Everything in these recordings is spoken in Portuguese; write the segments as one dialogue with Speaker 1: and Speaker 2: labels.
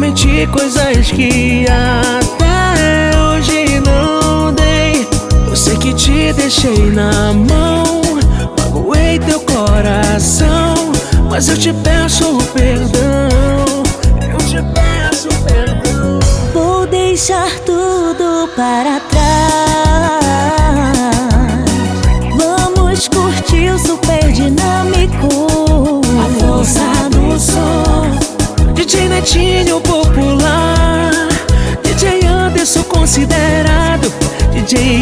Speaker 1: Prometi coisas que até hoje não dei. Eu sei que te deixei na mão, magoei teu coração. Mas eu te peço perdão, eu te peço perdão.
Speaker 2: Vou deixar tudo para trás. Vamos curtir o super dinâmico.
Speaker 1: A força do som. DJ Netinho considerado, DJ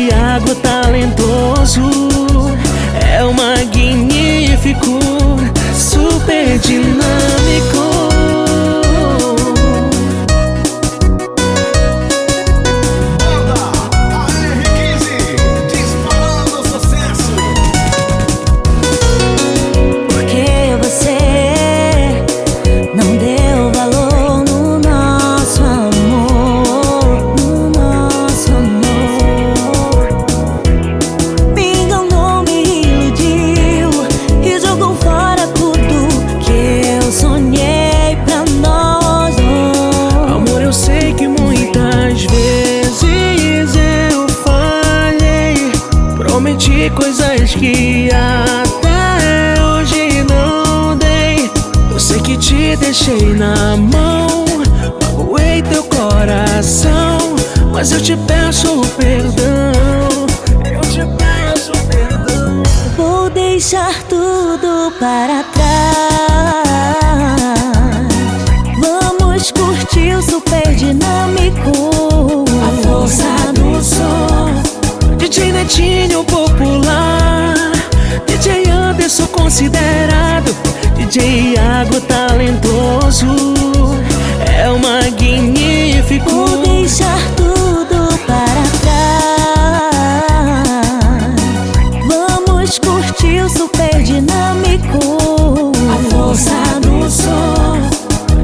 Speaker 1: Prometi coisas que até hoje não dei. Eu sei que te deixei na mão, magoei teu coração. Mas eu te peço perdão, eu te peço perdão.
Speaker 2: Vou deixar tudo para trás.
Speaker 1: DJ Netinho popular, DJ Anderson considerado, DJ Água talentoso, é o magnífico.
Speaker 2: Vou deixar tudo para trás. Vamos curtir o super dinâmico.
Speaker 1: A força do som.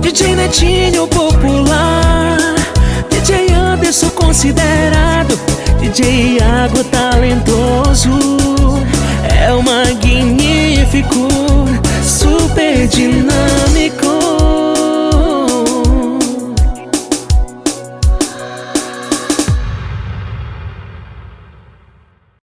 Speaker 1: DJ Netinho popular, DJ Anderson considerado, Diago talentoso. É o magnífico